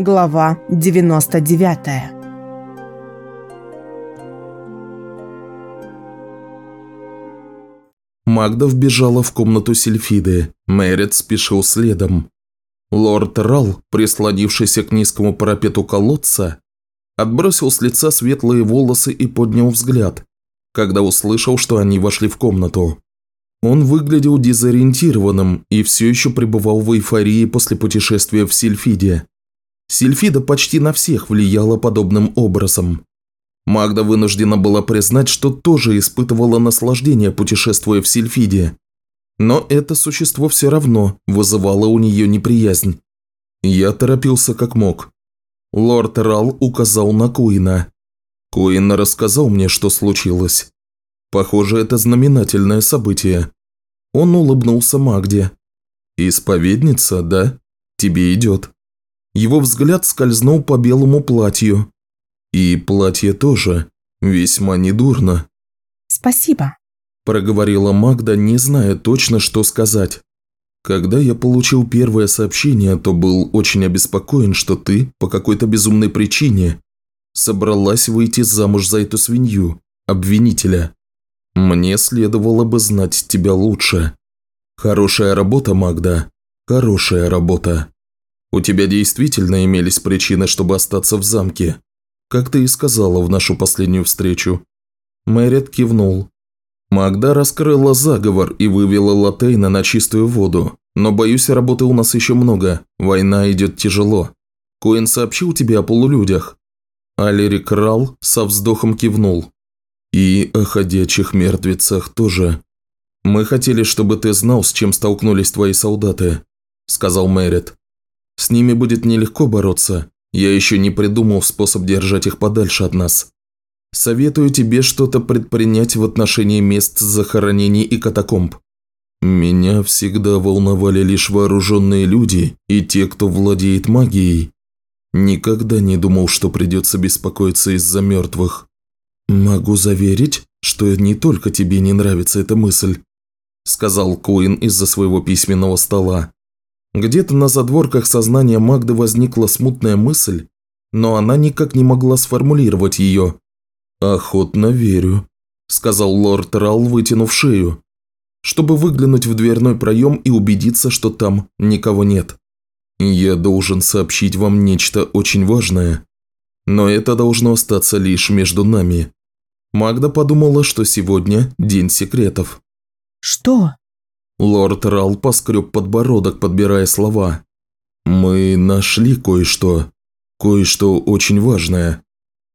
Глава 99 Магда вбежала в комнату Сильфиды. Мэрит спешил следом. Лорд Рал, прислонившийся к низкому парапету колодца, отбросил с лица светлые волосы и поднял взгляд, когда услышал, что они вошли в комнату. Он выглядел дезориентированным и все еще пребывал в эйфории после путешествия в Сильфиде. Сильфида почти на всех влияла подобным образом. Магда вынуждена была признать, что тоже испытывала наслаждение, путешествуя в Сильфиде. Но это существо все равно вызывало у нее неприязнь. Я торопился как мог. Лорд Рал указал на Куина. Куин рассказал мне, что случилось. Похоже, это знаменательное событие. Он улыбнулся Магде. «Исповедница, да? Тебе идет». Его взгляд скользнул по белому платью. И платье тоже. Весьма недурно. «Спасибо», – проговорила Магда, не зная точно, что сказать. Когда я получил первое сообщение, то был очень обеспокоен, что ты, по какой-то безумной причине, собралась выйти замуж за эту свинью, обвинителя. Мне следовало бы знать тебя лучше. Хорошая работа, Магда. Хорошая работа. У тебя действительно имелись причины, чтобы остаться в замке, как ты и сказала в нашу последнюю встречу. Мэрит кивнул. Магда раскрыла заговор и вывела Латейна на чистую воду. Но, боюсь, работы у нас еще много. Война идет тяжело. Коэн сообщил тебе о полулюдях?» Алерик Рал со вздохом кивнул. «И о ходячих мертвецах тоже. Мы хотели, чтобы ты знал, с чем столкнулись твои солдаты», – сказал Мэрит. «С ними будет нелегко бороться. Я еще не придумал способ держать их подальше от нас. Советую тебе что-то предпринять в отношении мест захоронений и катакомб. Меня всегда волновали лишь вооруженные люди и те, кто владеет магией. Никогда не думал, что придется беспокоиться из-за мертвых. Могу заверить, что не только тебе не нравится эта мысль, сказал Куин из-за своего письменного стола. Где-то на задворках сознания Магды возникла смутная мысль, но она никак не могла сформулировать ее. «Охотно верю», – сказал лорд Рал, вытянув шею, чтобы выглянуть в дверной проем и убедиться, что там никого нет. «Я должен сообщить вам нечто очень важное, но это должно остаться лишь между нами». Магда подумала, что сегодня день секретов. «Что?» Лорд Рал поскреб подбородок, подбирая слова. «Мы нашли кое-что. Кое-что очень важное».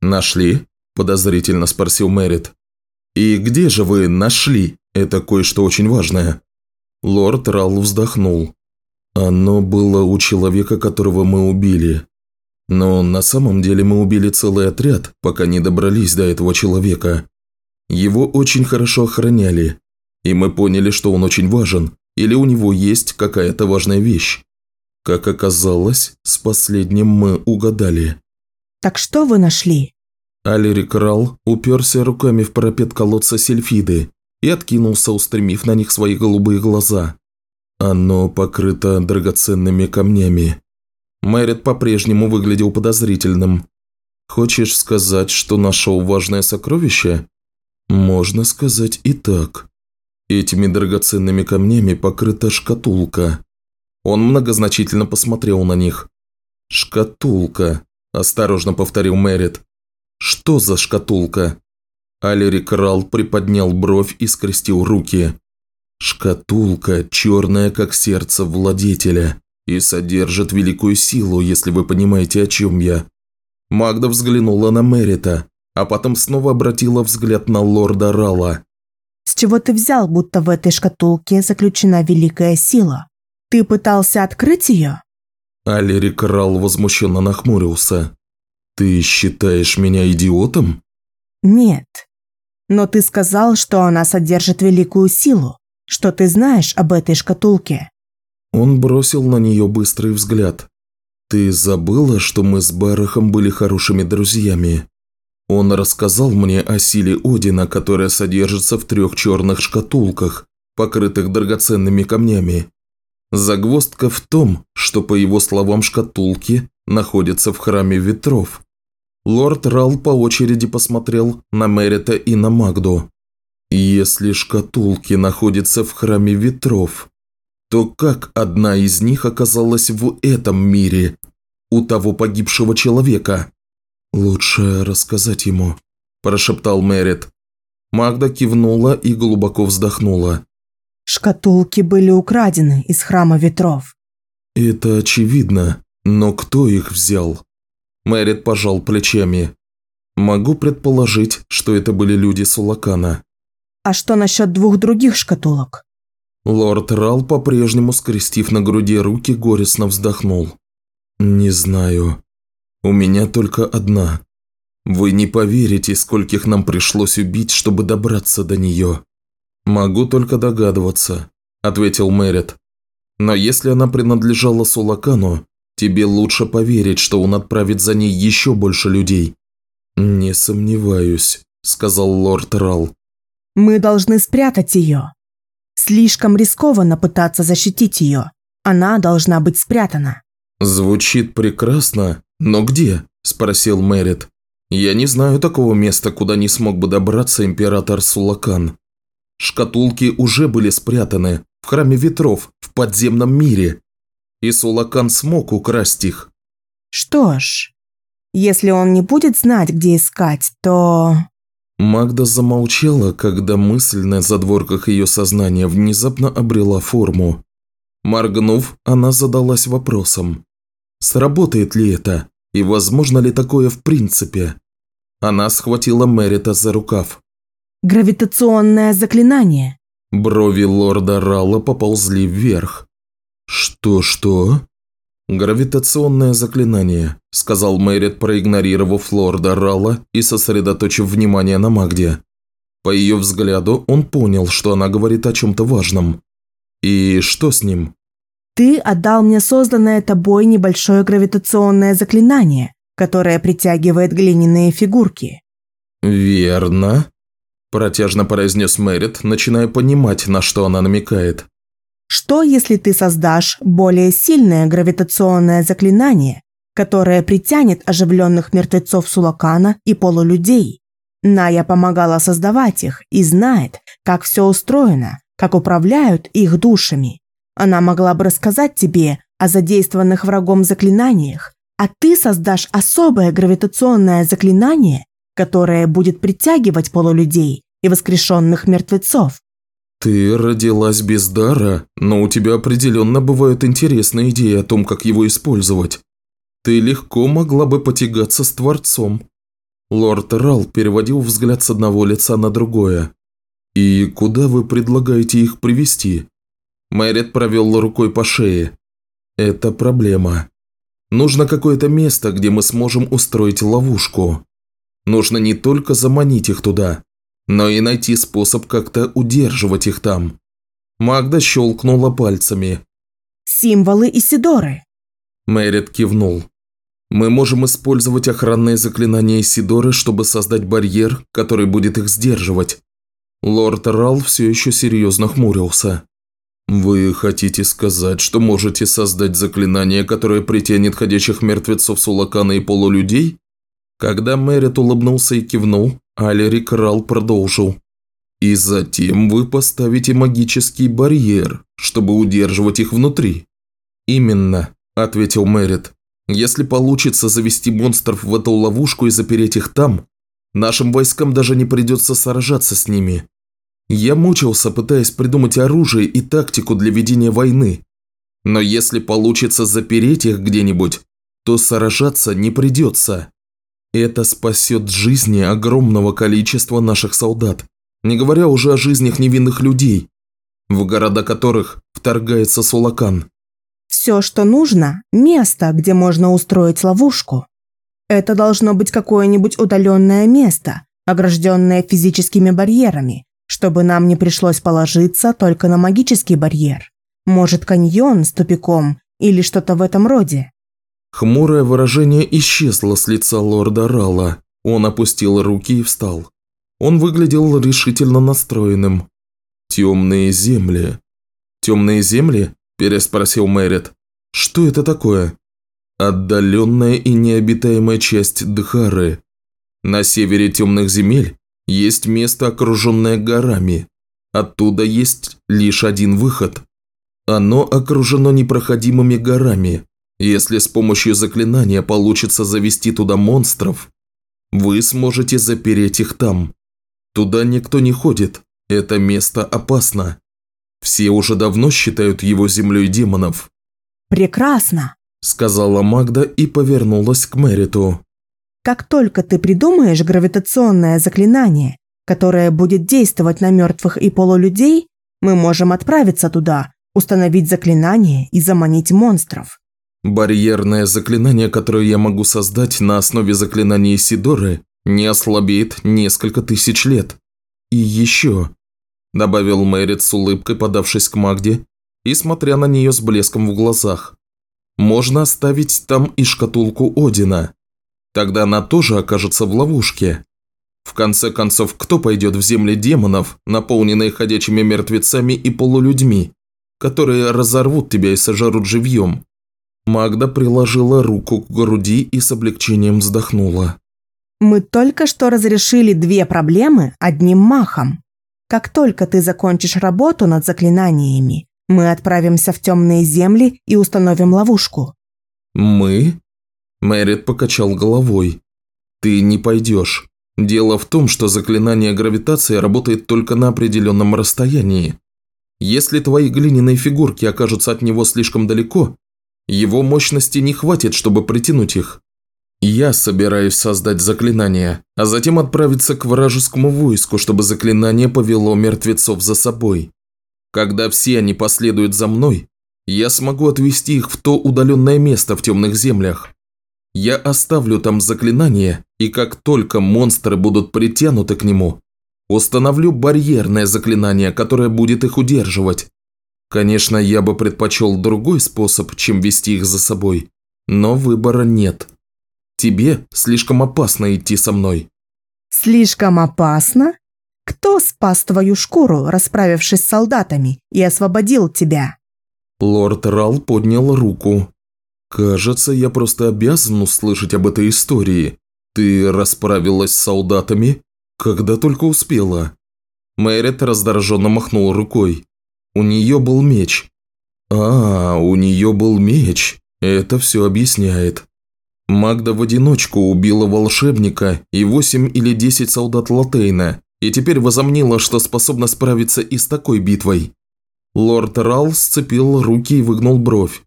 «Нашли?» подозрительно спросил Мэрит. «И где же вы нашли это кое-что очень важное?» Лорд Ралл вздохнул. «Оно было у человека, которого мы убили. Но на самом деле мы убили целый отряд, пока не добрались до этого человека. Его очень хорошо охраняли, и мы поняли, что он очень важен, или у него есть какая-то важная вещь. Как оказалось, с последним мы угадали». «Так что вы нашли?» Алерик Рал уперся руками в парапет колодца Сельфиды и откинулся, устремив на них свои голубые глаза. Оно покрыто драгоценными камнями. Мэрит по-прежнему выглядел подозрительным. «Хочешь сказать, что нашел важное сокровище?» «Можно сказать и так. Этими драгоценными камнями покрыта шкатулка». Он многозначительно посмотрел на них. «Шкатулка», – осторожно повторил Мэрит. «Что за шкатулка?» Алерик Рал приподнял бровь и скрестил руки. «Шкатулка, черная как сердце владетеля, и содержит великую силу, если вы понимаете, о чем я». Магда взглянула на Мерита, а потом снова обратила взгляд на лорда Рала. «С чего ты взял, будто в этой шкатулке заключена великая сила? Ты пытался открыть ее?» Алерик Рал возмущенно нахмурился. «Ты считаешь меня идиотом?» «Нет. Но ты сказал, что она содержит великую силу. Что ты знаешь об этой шкатулке?» Он бросил на нее быстрый взгляд. «Ты забыла, что мы с Барахом были хорошими друзьями?» Он рассказал мне о силе Одина, которая содержится в трех черных шкатулках, покрытых драгоценными камнями. Загвоздка в том, что, по его словам, шкатулки находится в храме ветров. Лорд Рал по очереди посмотрел на Мерита и на Магду. Если шкатулки находятся в храме ветров, то как одна из них оказалась в этом мире, у того погибшего человека? Лучше рассказать ему, прошептал Мерит. Магда кивнула и глубоко вздохнула. Шкатулки были украдены из храма ветров. Это очевидно, но кто их взял? Мэрит пожал плечами. Могу предположить, что это были люди Сулакана. А что насчет двух других шкатулок? Лорд Рал, по-прежнему скрестив на груди руки, горестно вздохнул. «Не знаю. У меня только одна. Вы не поверите, скольких нам пришлось убить, чтобы добраться до нее». «Могу только догадываться», – ответил Мэрит. «Но если она принадлежала Сулакану, Тебе лучше поверить, что он отправит за ней еще больше людей». «Не сомневаюсь», – сказал лорд Рал. «Мы должны спрятать ее. Слишком рискованно пытаться защитить ее. Она должна быть спрятана». «Звучит прекрасно, но где?» – спросил Мэрит. «Я не знаю такого места, куда не смог бы добраться император Сулакан. Шкатулки уже были спрятаны в храме ветров в подземном мире и Сулакан смог украсть их. Что ж, если он не будет знать, где искать, то... Магда замолчала, когда мысль на задворках ее сознания внезапно обрела форму. Моргнув, она задалась вопросом. Сработает ли это? И возможно ли такое в принципе? Она схватила Мерита за рукав. «Гравитационное заклинание!» Брови лорда Ралла поползли вверх. «Что-что?» «Гравитационное заклинание», – сказал Мэрит, проигнорировав лорда Ралла и сосредоточив внимание на Магде. По ее взгляду он понял, что она говорит о чем-то важном. «И что с ним?» «Ты отдал мне созданное тобой небольшое гравитационное заклинание, которое притягивает глиняные фигурки». «Верно», – протяжно произнес Мэрит, начиная понимать, на что она намекает. Что, если ты создашь более сильное гравитационное заклинание, которое притянет оживленных мертвецов Сулакана и полулюдей? Ная помогала создавать их и знает, как все устроено, как управляют их душами. Она могла бы рассказать тебе о задействованных врагом заклинаниях, а ты создашь особое гравитационное заклинание, которое будет притягивать полулюдей и воскрешенных мертвецов. «Ты родилась без дара, но у тебя определенно бывают интересные идеи о том, как его использовать. Ты легко могла бы потягаться с Творцом». Лорд Рал переводил взгляд с одного лица на другое. «И куда вы предлагаете их привести? Мэрит провел рукой по шее. «Это проблема. Нужно какое-то место, где мы сможем устроить ловушку. Нужно не только заманить их туда, но и найти способ как-то удерживать их там. Магда щелкнула пальцами. «Символы Исидоры!» Мэрит кивнул. «Мы можем использовать охранные заклинания Исидоры, чтобы создать барьер, который будет их сдерживать». Лорд Рал все еще серьезно хмурился. «Вы хотите сказать, что можете создать заклинание, которое притянет ходячих мертвецов Сулакана и полулюдей?» Когда Мэрит улыбнулся и кивнул, Алерик Рал продолжил. «И затем вы поставите магический барьер, чтобы удерживать их внутри». «Именно», – ответил Мэрит. «Если получится завести монстров в эту ловушку и запереть их там, нашим войскам даже не придется сражаться с ними. Я мучился, пытаясь придумать оружие и тактику для ведения войны. Но если получится запереть их где-нибудь, то сражаться не придется. Это спасет жизни огромного количества наших солдат, не говоря уже о жизнях невинных людей, в города которых вторгается Сулакан. Все, что нужно – место, где можно устроить ловушку. Это должно быть какое-нибудь удаленное место, огражденное физическими барьерами, чтобы нам не пришлось положиться только на магический барьер. Может, каньон с тупиком или что-то в этом роде. Хмурое выражение исчезло с лица лорда Рала. Он опустил руки и встал. Он выглядел решительно настроенным. «Темные земли». «Темные земли?» – переспросил Мэрит. «Что это такое?» Отдаленная и необитаемая часть Дхары. На севере темных земель есть место, окруженное горами. Оттуда есть лишь один выход. Оно окружено непроходимыми горами. Если с помощью заклинания получится завести туда монстров, вы сможете запереть их там. Туда никто не ходит, это место опасно. Все уже давно считают его землей демонов. «Прекрасно», – сказала Магда и повернулась к Мэриту. «Как только ты придумаешь гравитационное заклинание, которое будет действовать на мертвых и полулюдей, мы можем отправиться туда, установить заклинание и заманить монстров». Барьерное заклинание, которое я могу создать на основе заклинания Сидоры, не ослабеет несколько тысяч лет. И еще, добавил Мэрит с улыбкой, подавшись к Магде и смотря на нее с блеском в глазах. Можно оставить там и шкатулку Одина. Тогда она тоже окажется в ловушке. В конце концов, кто пойдет в земли демонов, наполненные ходячими мертвецами и полулюдьми, которые разорвут тебя и сожрут живьем? Магда приложила руку к груди и с облегчением вздохнула. «Мы только что разрешили две проблемы одним махом. Как только ты закончишь работу над заклинаниями, мы отправимся в темные земли и установим ловушку». «Мы?» Мэрит покачал головой. «Ты не пойдешь. Дело в том, что заклинание гравитации работает только на определенном расстоянии. Если твои глиняные фигурки окажутся от него слишком далеко, его мощности не хватит, чтобы притянуть их. Я собираюсь создать заклинание, а затем отправиться к вражескому войску, чтобы заклинание повело мертвецов за собой. Когда все они последуют за мной, я смогу отвести их в то удаленное место в темных землях. Я оставлю там заклинание, и как только монстры будут притянуты к нему, установлю барьерное заклинание, которое будет их удерживать. Конечно, я бы предпочел другой способ, чем вести их за собой, но выбора нет. Тебе слишком опасно идти со мной». «Слишком опасно? Кто спас твою шкуру, расправившись с солдатами, и освободил тебя?» Лорд Рал поднял руку. «Кажется, я просто обязан услышать об этой истории. Ты расправилась с солдатами, когда только успела». Мэрит раздраженно махнул рукой. У нее был меч. А, у нее был меч. Это все объясняет. Магда в одиночку убила волшебника и восемь или десять солдат Латейна, и теперь возомнила, что способна справиться и с такой битвой. Лорд Рал сцепил руки и выгнул бровь.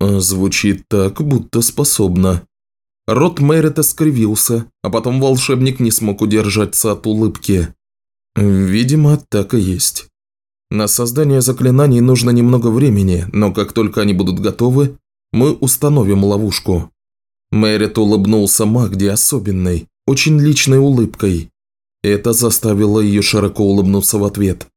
Звучит так, будто способна. Рот Мэрита скривился, а потом волшебник не смог удержаться от улыбки. Видимо, так и есть. На создание заклинаний нужно немного времени, но как только они будут готовы, мы установим ловушку. Мэрит улыбнулся Магде особенной, очень личной улыбкой. Это заставило ее широко улыбнуться в ответ.